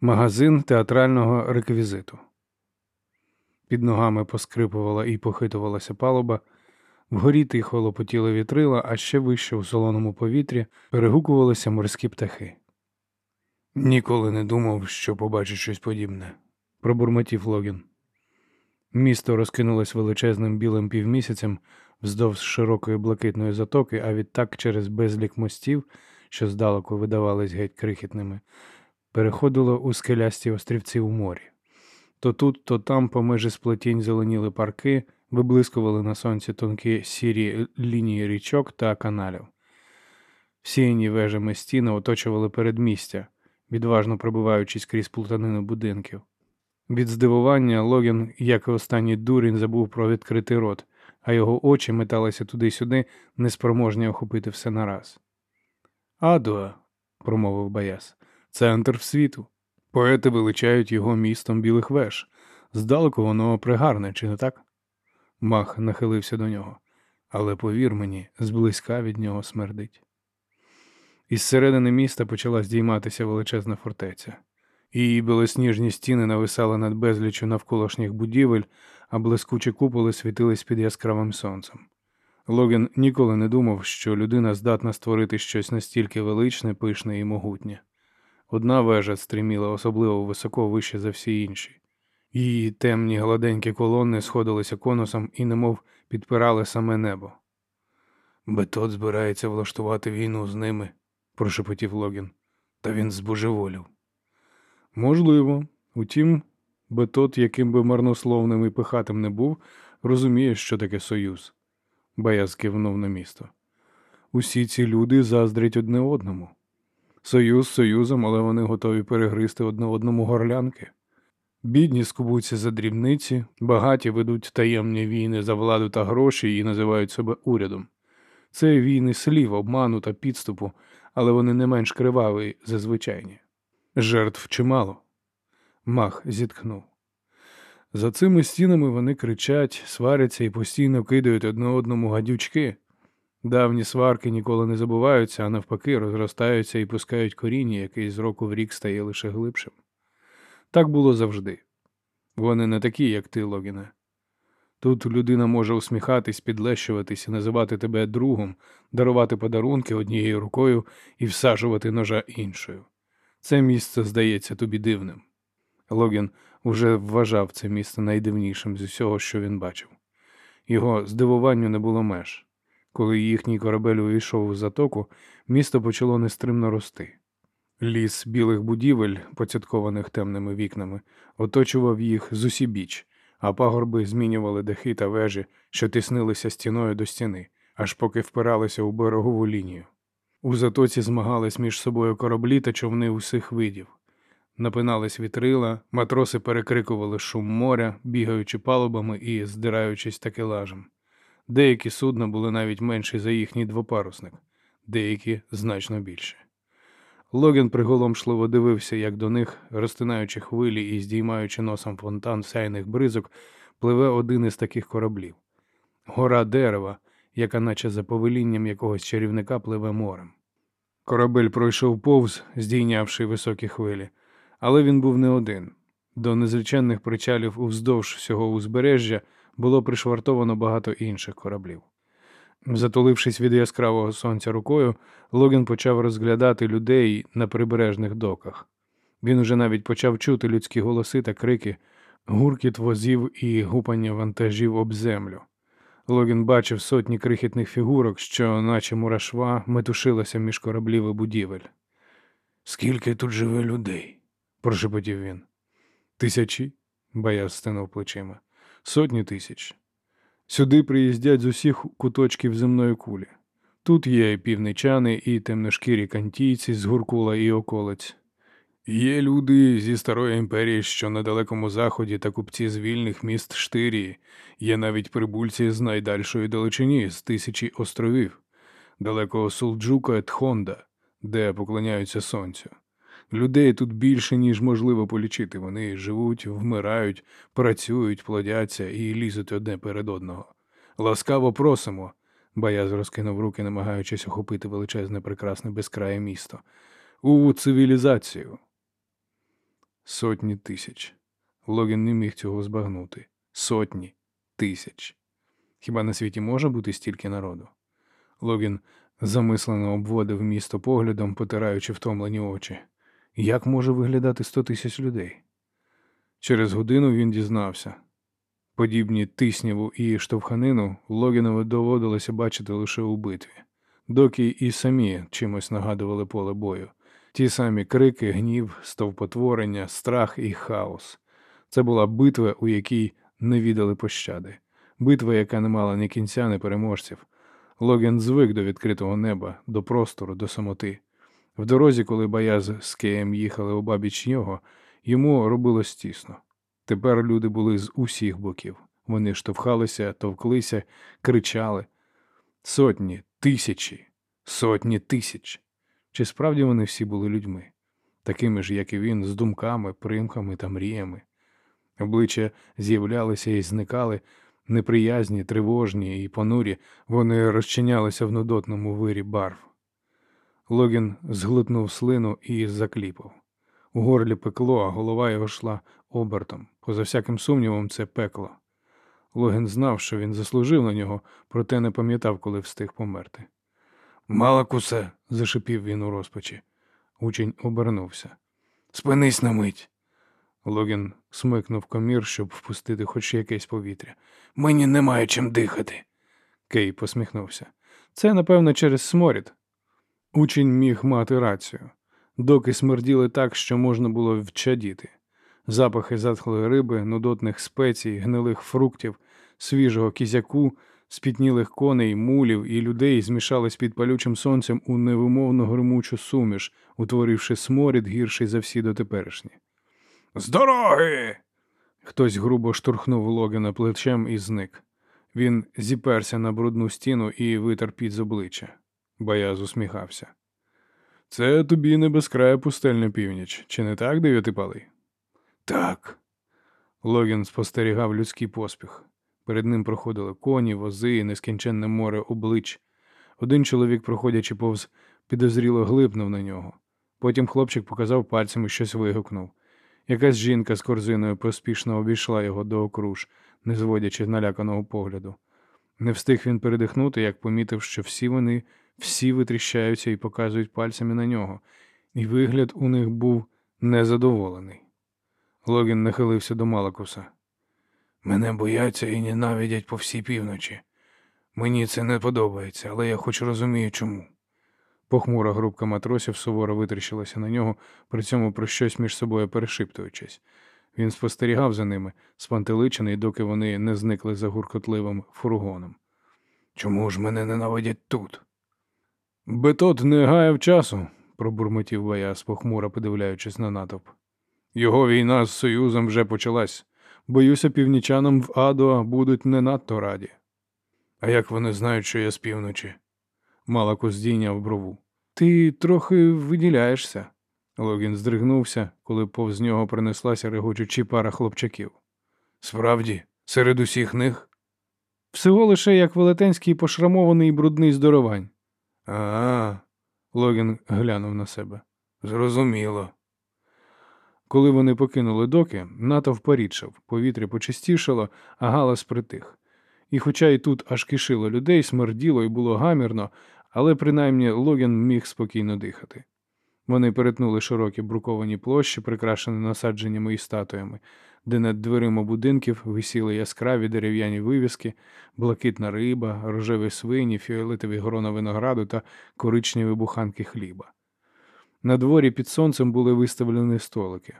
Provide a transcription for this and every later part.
Магазин театрального реквізиту. Під ногами поскрипувала і похитувалася палуба, вгорі тихо лопотіли вітрила, а ще вище у солоному повітрі перегукувалися морські птахи. Ніколи не думав, що побачу щось подібне, пробурмотів Логін. Місто розкинулось величезним білим півмісяцем вздовж широкої блакитної затоки, а відтак через безлік мостів, що здалеку видавались геть крихітними, переходило у скелясті острівці у морі. То тут, то там по межі сплетінь зеленіли парки, виблискували на сонці тонкі сірі лінії річок та каналів. Всіяні вежами стіни оточували передмістя, відважно пробиваючись крізь плутанину будинків. Від здивування Логін, як і останній дурень, забув про відкритий рот, а його очі металися туди-сюди, неспроможні охопити все нараз. Адуа, промовив Баяс, центр світу. Поети величають його містом білих веж. Здалеку воно пригарне, чи не так? Мах нахилився до нього. Але повір мені, зблизька від нього смердить. Із середини міста почала здійматися величезна фортеця. Її білосніжні стіни нависали над безліччю навколишніх будівель, а блискучі куполи світились під яскравим сонцем. Логін ніколи не думав, що людина здатна створити щось настільки величне, пишне і могутнє. Одна вежа стріміла особливо високо вище за всі інші. Її темні гладенькі колони сходилися конусом і немов підпирали саме небо. Бетот збирається влаштувати війну з ними, прошепотів Логін. Та він збожеволів. Можливо, утім, Бетот, яким би марнословним і пихатим не був, розуміє, що таке союз. Баяз кивнув на місто. Усі ці люди заздрять одне одному. Союз союзом, але вони готові перегризти одне одному горлянки. Бідні скубуться за дрібниці, багаті ведуть таємні війни за владу та гроші і називають себе урядом. Це війни слів, обману та підступу, але вони не менш криваві за звичайні. Жертв чимало. Мах зітхнув. За цими стінами вони кричать, сваряться і постійно кидають одне одному гадючки. Давні сварки ніколи не забуваються, а навпаки, розростаються і пускають коріння, яке з року в рік стає лише глибшим. Так було завжди. Вони не такі, як ти, Логіне. Тут людина може усміхатись, підлещуватись називати тебе другом, дарувати подарунки однією рукою і всажувати ножа іншою. Це місце здається тобі дивним. Логін уже вважав це місце найдивнішим з усього, що він бачив. Його здивуванню не було меж. Коли їхній корабель увійшов у затоку, місто почало нестримно рости. Ліс білих будівель, поцяткованих темними вікнами, оточував їх з усібіч, а пагорби змінювали дахи та вежі, що тиснилися стіною до стіни, аж поки впиралися у берегову лінію. У затоці змагались між собою кораблі та човни усіх видів. Напинались вітрила, матроси перекрикували шум моря, бігаючи палубами і здираючись такелажем. Деякі судна були навіть менші за їхній двопарусник, деякі значно більше. Логін приголомшливо дивився, як до них, розтинаючи хвилі і здіймаючи носом фонтан сяйних бризок, пливе один із таких кораблів. Гора дерева, яка, наче за повелінням якогось чарівника, пливе морем. Корабель пройшов повз, здійнявши високі хвилі, але він був не один. До незвичайних причалів уздовж всього узбережжя було пришвартовано багато інших кораблів. Затулившись від яскравого сонця рукою, Логін почав розглядати людей на прибережних доках. Він уже навіть почав чути людські голоси та крики, гуркіт возів і гупання вантажів об землю. Логін бачив сотні крихітних фігурок, що, наче мурашва, метушилася між кораблів і будівель. Скільки тут живе людей? прошепотів він. Тисячі, Баяз стинув плечима. Сотні тисяч. Сюди приїздять з усіх куточків земної кулі. Тут є і півничани, і темношкірі кантійці з Гуркула і околиць. Є люди зі старої імперії, що на далекому заході та купці з вільних міст Штирії, є навіть прибульці з найдальшої далечині, з тисячі островів, далекого Сулджука Тхонда, де поклоняються сонцю. Людей тут більше, ніж можливо полічити. Вони живуть, вмирають, працюють, плодяться і лізуть одне перед одного. Ласкаво просимо. Баяз розкинув руки, намагаючись охопити величезне, прекрасне безкрає місто. У цивілізацію. Сотні тисяч. Логін не міг цього збагнути. Сотні тисяч. Хіба на світі може бути стільки народу? Логін замислено обводив місто поглядом, потираючи втомлені очі. Як може виглядати сто тисяч людей? Через годину він дізнався. Подібні тисняву і штовханину Логінові доводилося бачити лише у битві, доки і самі чимось нагадували поле бою. Ті самі крики, гнів, стовпотворення, страх і хаос. Це була битва, у якій не віддали пощади, битва, яка не мала ні кінця, ні переможців. Логін звик до відкритого неба, до простору, до самоти. В дорозі, коли Баяз з Кеєм їхали обабіч нього, йому робилось тісно. Тепер люди були з усіх боків. Вони штовхалися, товклися, кричали. Сотні, тисячі, сотні тисяч. Чи справді вони всі були людьми, такими ж, як і він, з думками, примками та мріями? Обличчя з'являлися і зникали, неприязні, тривожні і понурі, вони розчинялися в нудотному вирі барв. Логін зглитнув слину і закліпав. У горлі пекло, а голова його йшла обертом. Поза всяким сумнівом, це пекло. Логін знав, що він заслужив на нього, проте не пам'ятав, коли встиг померти. Малакусе, зашипів він у розпачі. Учень обернувся. Спинись на мить. Логін смикнув комір, щоб впустити хоч якесь повітря. Мені немає чим дихати. Кей посміхнувся. Це, напевно, через сморід. Учень міг мати рацію. Доки смерділи так, що можна було вчадіти. Запахи затхлої риби, нудотних спецій, гнилих фруктів, свіжого кізяку, спітнілих коней, мулів і людей змішались під палючим сонцем у невимовно гримучу суміш, утворивши сморід гірший за всі дотеперішні. З дороги. Хтось грубо штурхнув Логіна плечем і зник. Він зіперся на брудну стіну і витер під з обличчя. Бояз усміхався. Це тобі не безкрая пустельна північ, чи не так, дев'ятипалий? Так. Логін спостерігав людський поспіх. Перед ним проходили коні, вози і нескінченне море облич. Один чоловік, проходячи повз, підозріло глипнув на нього. Потім хлопчик показав пальцем і щось вигукнув. Якась жінка з корзиною поспішно обійшла його до окруж, не зводячи наляканого погляду. Не встиг він передихнути, як помітив, що всі вони всі витріщаються і показують пальцями на нього, і вигляд у них був незадоволений. Логін нахилився до Малакуса. Мене бояться і ненавидять по всій півночі. Мені це не подобається, але я хоч розумію, чому. Похмура групка матросів суворо витріщилася на нього, при цьому про щось між собою перешиптуючись. Він спостерігав за ними, спантеличений, доки вони не зникли за гуркотливим фургоном. Чому ж мене ненавидять тут? Бетот не гаяв часу, пробурмотів Баяс, похмуро подивляючись на натовп. Його війна з Союзом вже почалась. Боюся, північанам в Адуа будуть не надто раді. А як вони знають, що я з півночі? Малако здійняв брову. Ти трохи виділяєшся. Логін здригнувся, коли повз нього принеслася регочучі пара хлопчаків. Справді, серед усіх них? Всього лише як велетенський пошрамований брудний здоровань. А, Логін глянув на себе. Зрозуміло. Коли вони покинули доки, натовп порідшав, повітря почистішало, а галас притих. І хоча й тут аж кишило людей, смерділо і було гамірно, але принаймні Логін міг спокійно дихати. Вони перетнули широкі бруковані площі, прикрашені насадженнями і статуями, де над дверима будинків висіли яскраві дерев'яні вивіски, блакитна риба, рожеві свині, фіолетові грона винограду та коричневі буханки хліба. На дворі під сонцем були виставлені столики.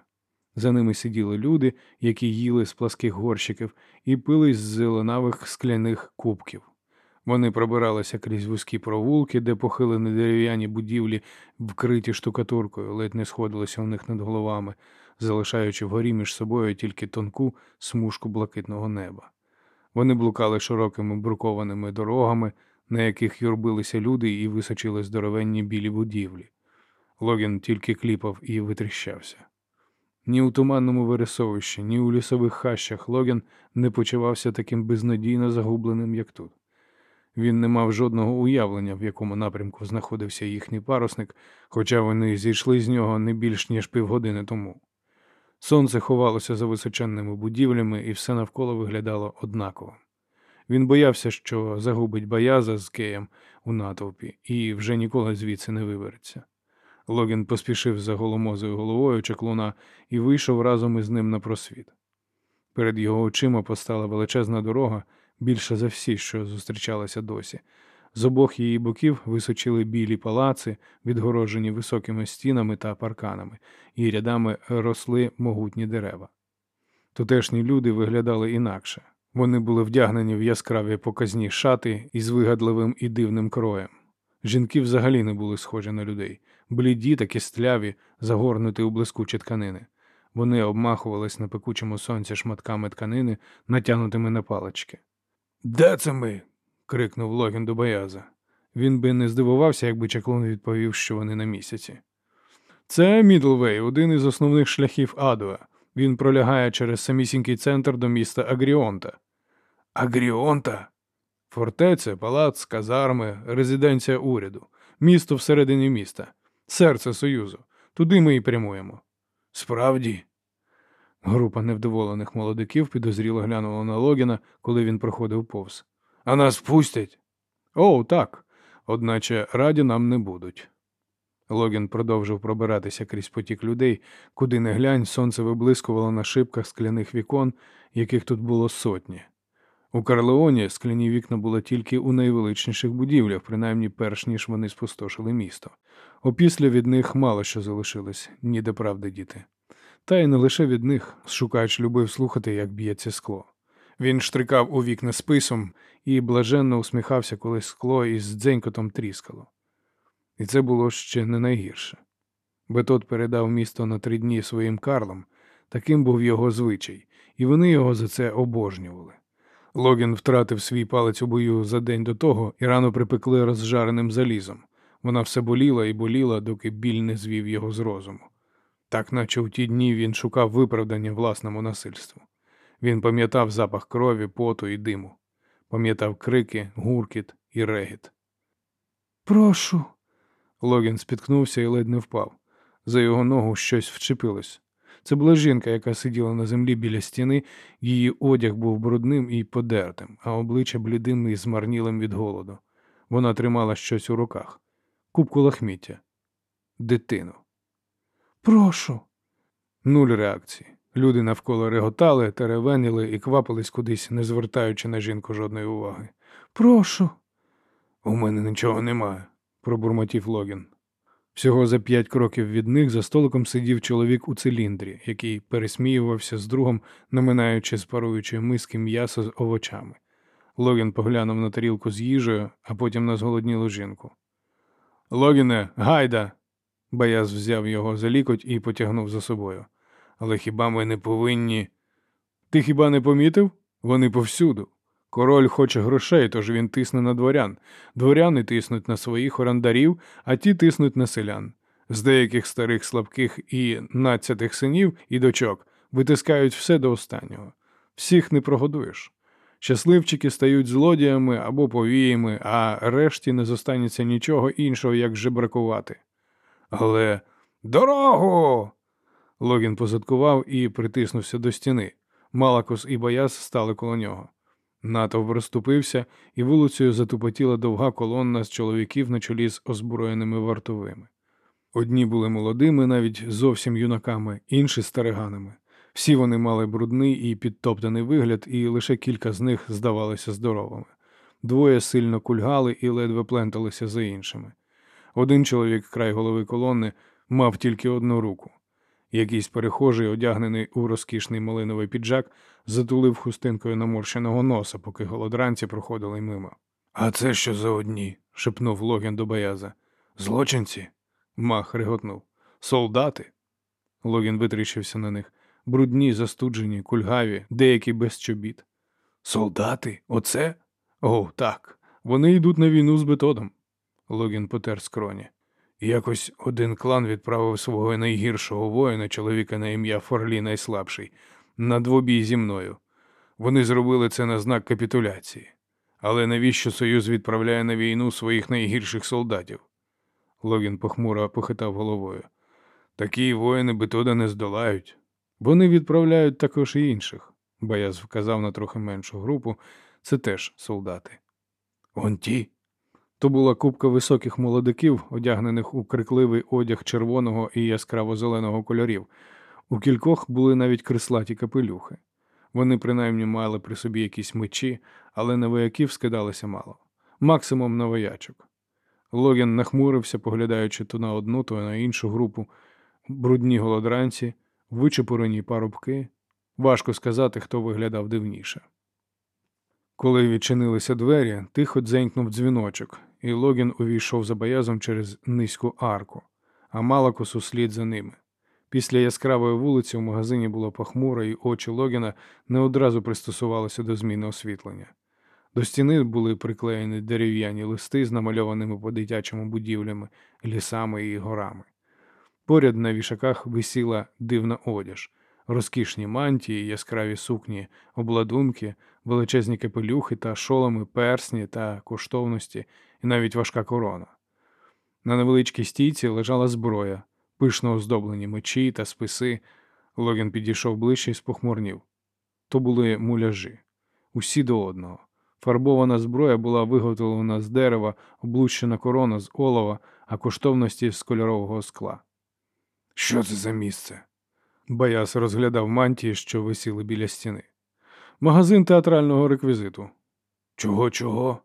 За ними сиділи люди, які їли з пласких горщиків і пили з зеленавих скляних кубків. Вони пробиралися крізь вузькі провулки, де похилені дерев'яні будівлі, вкриті штукатуркою, ледь не сходилися у них над головами, залишаючи вгорі між собою тільки тонку смужку блакитного неба. Вони блукали широкими брукованими дорогами, на яких юрбилися люди і височили здоровенні білі будівлі. Логін тільки кліпав і витріщався. Ні у туманному вересовищі, ні у лісових хащах Логін не почувався таким безнадійно загубленим, як тут. Він не мав жодного уявлення, в якому напрямку знаходився їхній парусник, хоча вони зійшли з нього не більш ніж півгодини тому. Сонце ховалося за височенними будівлями, і все навколо виглядало однаково. Він боявся, що загубить Баяза з Кеєм у натовпі і вже ніколи звідси не вибереться. Логін поспішив за голомозою головою чеклуна і вийшов разом із ним на просвіт. Перед його очима постала величезна дорога, більша за всі, що зустрічалися досі. З обох її боків височили білі палаци, відгороджені високими стінами та парканами, і рядами росли могутні дерева. Тутешні люди виглядали інакше. Вони були вдягнені в яскраві показні шати із вигадливим і дивним кроєм. Жінки взагалі не були схожі на людей, бліді та кістляві, загорнуті у блискучі тканини. Вони обмахувались на пекучому сонці шматками тканини, натягнутими на палички. Де це ми? крикнув Логін до Бояза. Він би не здивувався, якби чаклун відповів, що вони на місяці. Це Мідлвей, один із основних шляхів Адуа. Він пролягає через самісінький центр до міста Агріонта. Агріонта? Фортеця, палац, казарми, резиденція уряду, місто всередині міста, серце Союзу. Туди ми і прямуємо. Справді. Група невдоволених молодиків підозріло глянула на Логіна, коли він проходив повз. А нас пустять? О, так. Одначе раді нам не будуть. Логін продовжив пробиратися крізь потік людей, куди не глянь, сонце виблискувало на шибках скляних вікон, яких тут було сотні. У Карлеоні скляні вікна були тільки у найвеличніших будівлях, принаймні перш ніж вони спустошили місто. Опісля від них мало що залишилось, ніде правди діти. Та й не лише від них, шукач любив слухати, як б'ється скло. Він штрикав у вікна списом і блаженно усміхався, коли скло із дзенькотом тріскало. І це було ще не найгірше. Бетот передав місто на три дні своїм карлам, таким був його звичай, і вони його за це обожнювали. Логін втратив свій палець у бою за день до того і рано припекли розжареним залізом. Вона все боліла і боліла, доки біль не звів його з розуму. Так наче у ті дні він шукав виправдання власному насильству. Він пам'ятав запах крові, поту і диму, пам'ятав крики, гуркіт і регіт. Прошу. Логін спіткнувся і ледь не впав. За його ногу щось вчепилось. Це була жінка, яка сиділа на землі біля стіни, її одяг був брудним і подертим, а обличчя блідим і змарнілим від голоду. Вона тримала щось у руках, кубку лахміття, дитину. Прошу. Нуль реакції. Люди навколо реготали, теревеніли і квапились кудись, не звертаючи на жінку жодної уваги. Прошу. У мене нічого немає, пробурмотів Логін. Всього за п'ять кроків від них за столиком сидів чоловік у циліндрі, який пересміювався з другом, наминаючи з паруючої миски м'ясо з овочами. Логін поглянув на тарілку з їжею, а потім на зголоднілу жінку. Логіне, гайда. Баяз взяв його за лікоть і потягнув за собою. Але хіба ми не повинні. Ти хіба не помітив? Вони повсюду. Король хоче грошей, тож він тисне на дворян. Дворяни тиснуть на своїх орандарів, а ті тиснуть на селян. З деяких старих слабких і надцятих синів і дочок витискають все до останнього. Всіх не прогодуєш. Щасливчики стають злодіями або повіями, а решті не зостанеться нічого іншого, як жебракувати. Але дорогу. Логін позадкував і притиснувся до стіни. Малакос і Бояз стали коло нього. Натовп розступився, і вулицею затупотіла довга колонна з чоловіків на чолі з озброєними вартовими. Одні були молодими, навіть зовсім юнаками, інші стариганами. Всі вони мали брудний і підтоптаний вигляд, і лише кілька з них здавалися здоровими. Двоє сильно кульгали і ледве пленталися за іншими. Один чоловік, край голови колони, мав тільки одну руку. Якийсь перехожий, одягнений у розкішний малиновий піджак, затулив хустинкою наморщеного носа, поки голодранці проходили мимо. А це що за одні? шепнув Логін до Бояза. Злочинці? Мах реготнув. Солдати. Логін витріщився на них. Брудні, застуджені, кульгаві, деякі без чобіт. Солдати? Оце? О, так. Вони йдуть на війну з бетодом. Логін потер скроні. Якось один клан відправив свого найгіршого воїна, чоловіка на ім'я Форлі найслабший, на двобій зі мною. Вони зробили це на знак капітуляції. Але навіщо Союз відправляє на війну своїх найгірших солдатів? Логін похмуро похитав головою. Такі воїни Бетода не здолають. Вони відправляють також і інших. Бояз вказав на трохи меншу групу. Це теж солдати. Он ті. То була купка високих молодиків, одягнених у крикливий одяг червоного і яскраво-зеленого кольорів. У кількох були навіть крислаті капелюхи. Вони принаймні мали при собі якісь мечі, але на вояків скидалося мало. Максимум на воячок. Логін нахмурився, поглядаючи то на одну, то на іншу групу, брудні голодранці, вичепурені парубки. Важко сказати, хто виглядав дивніше. Коли відчинилися двері, тихо дзенькнув дзвіночок, і Логін увійшов за боязом через низьку арку, а Малакус услід за ними. Після яскравої вулиці в магазині було похмуро, і очі Логіна не одразу пристосувалися до зміни освітлення. До стіни були приклеєні дерев'яні листи з намальованими по дитячому будівлями, лісами і горами. Поряд на вішаках висіла дивна одяж, розкішні мантії, яскраві сукні, обладунки, величезні капелюхи та шоломи, персні та коштовності, і навіть важка корона. На невеличкій стійці лежала зброя, пишно оздоблені мечі та списи. Логін підійшов ближче і спохмурнів. То були муляжі, усі до одного. Фарбована зброя була виготовлена з дерева, облущена корона з олова, а коштовності з кольорового скла. Що це за місце? Баяс розглядав мантії, що висіли біля стіни. Магазин театрального реквізиту. Чого, чого?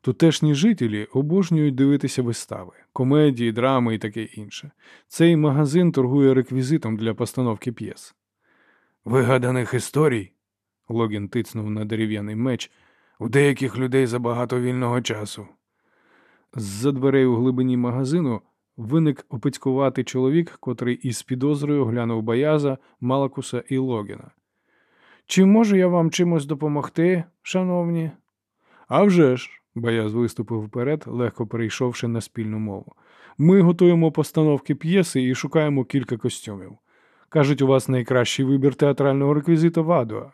Тутешні жителі обожнюють дивитися вистави, комедії, драми і таке інше. Цей магазин торгує реквізитом для постановки п'єс. Вигаданих історій, Логін тицнув на дерев'яний меч, у деяких людей забагато вільного часу. З-за дверей у глибині магазину виник опицькуватий чоловік, котрий із підозрою глянув Бояза, Малакуса і Логіна. Чи можу я вам чимось допомогти, шановні? «А вже ж!» – Бояз виступив вперед, легко перейшовши на спільну мову. Ми готуємо постановки п'єси і шукаємо кілька костюмів. Кажуть, у вас найкращий вибір театрального реквізиту в Адуа.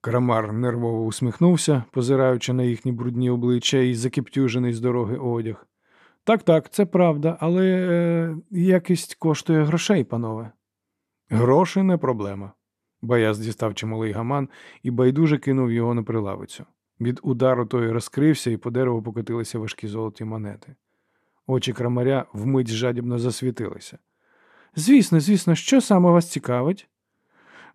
Крамар нервово усміхнувся, позираючи на їхні брудні обличчя і закиптюжений з дороги одяг. Так, так, це правда, але е, якість коштує грошей, панове. Гроші не проблема. Бояз дістав чималий гаман і байдуже кинув його на прилавицю. Від удару той розкрився, і по дереву покотилися важкі золоті монети. Очі крамаря вмить жадібно засвітилися. Звісно, звісно, що саме вас цікавить?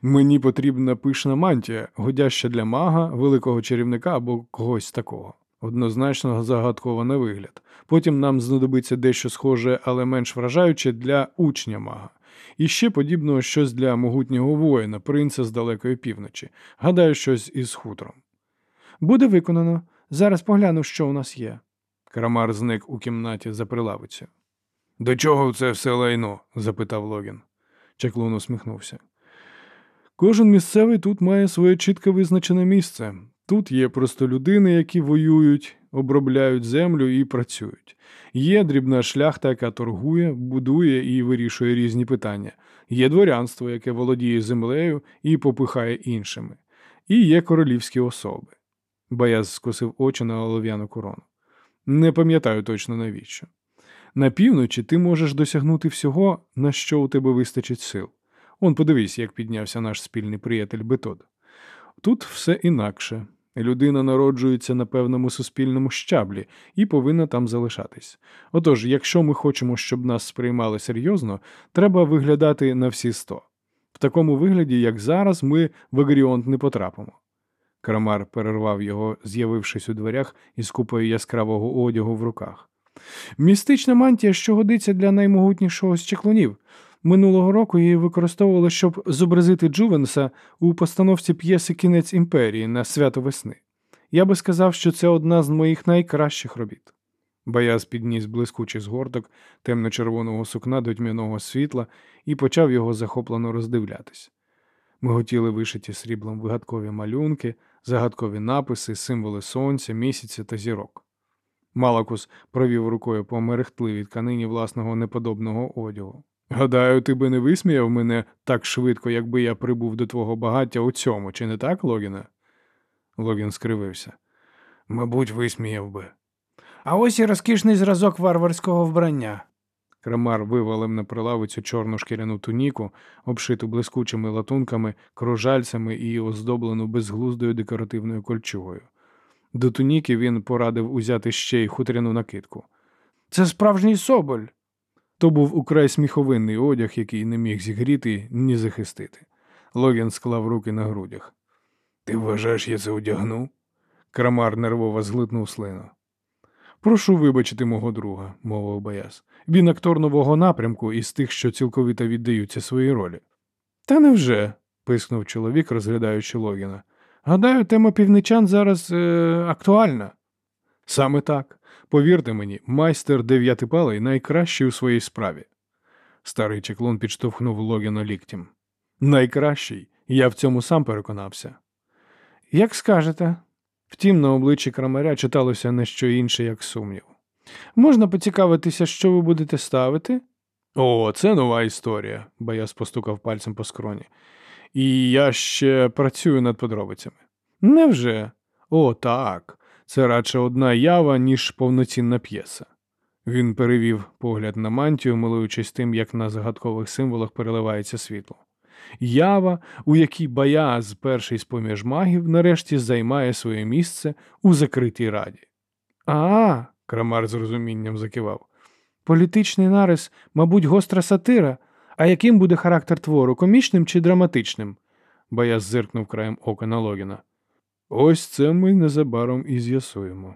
Мені потрібна пишна мантія, годяща для мага, великого чарівника або когось такого. Однозначно загадково на вигляд. Потім нам знадобиться дещо схоже, але менш вражаюче для учня мага. І ще подібного щось для могутнього воїна, принца з далекої півночі. Гадаю, щось із хутром. Буде виконано. Зараз погляну, що у нас є. Крамар зник у кімнаті за прилавицею. До чого це все лайно? запитав Логін. Чаклун усміхнувся. Кожен місцевий тут має своє чітко визначене місце. Тут є просто людини, які воюють, обробляють землю і працюють. Є дрібна шляхта, яка торгує, будує і вирішує різні питання. Є дворянство, яке володіє землею і попихає іншими. І є королівські особи. Бояз скосив очі на олов'яну корону. Не пам'ятаю точно навіщо. На півночі ти можеш досягнути всього, на що у тебе вистачить сил. Он подивись, як піднявся наш спільний приятель Бетод. Тут все інакше. Людина народжується на певному суспільному щаблі і повинна там залишатись. Отож, якщо ми хочемо, щоб нас сприймали серйозно, треба виглядати на всі сто. В такому вигляді, як зараз, ми в Агріонт не потрапимо. Крамар перервав його, з'явившись у дверях із купою яскравого одягу в руках. Містична мантія, що годиться для наймогутнішого з чеклунів. Минулого року її використовували, щоб зобразити Джувенса у постановці п'єси Кінець імперії на свято весни. Я би сказав, що це одна з моїх найкращих робіт. Бояз підніс блискучий згорток темно-червоного сукна до тьмяного світла і почав його захоплено роздивлятись. Ми хотіли вишиті сріблом вигадкові малюнки, загадкові написи, символи сонця, місяця та зірок. Малакус провів рукою по мерехтливій тканині власного неподобного одягу. Гадаю, ти би не висміяв мене так швидко, якби я прибув до твого багаття у цьому, чи не так, Логіне? Логін скривився. Мабуть, висміяв би. А ось і розкішний зразок варварського вбрання. Крамар вивалив на прилавицю чорну шкіряну туніку, обшиту блискучими латунками, кружальцями і оздоблену безглуздою декоративною кольчугою. До туніки він порадив узяти ще й хутряну накидку. Це справжній соболь. То був украй сміховинний одяг, який не міг зігріти ні захистити. Логін склав руки на грудях. Ти вважаєш, я це одягну? Крамар нервово зглитнув слину. Прошу вибачити мого друга, мовив Бояс. Він актор нового напрямку із тих, що цілковито віддаються своїй ролі. Та невже? пискнув чоловік, розглядаючи Логіна. Гадаю, тема півничан зараз е, актуальна. Саме так. Повірте мені, майстер дев'ятипалий найкращий у своїй справі. Старий чеклун підштовхнув Логіна ліктем. Найкращий, я в цьому сам переконався. Як скажете. Втім, на обличчі крамаря читалося не що інше, як сумнів. Можна поцікавитися, що ви будете ставити? О, це нова історія, Баяс постукав пальцем по скроні. І я ще працюю над подробицями. Невже? О, так. Це радше одна ява, ніж повноцінна п'єса. Він перевів погляд на мантію, милуючись тим, як на загадкових символах переливається світло. Ява, у якій Баяз, перший з поміж магів, нарешті займає своє місце у закритій раді. А, Крамар з розумінням закивав. Політичний нарис, мабуть, гостра сатира. А яким буде характер твору, комічним чи драматичним? Баяз зиркнув краєм ока на Логіна. Ось це ми незабаром і з'ясуємо.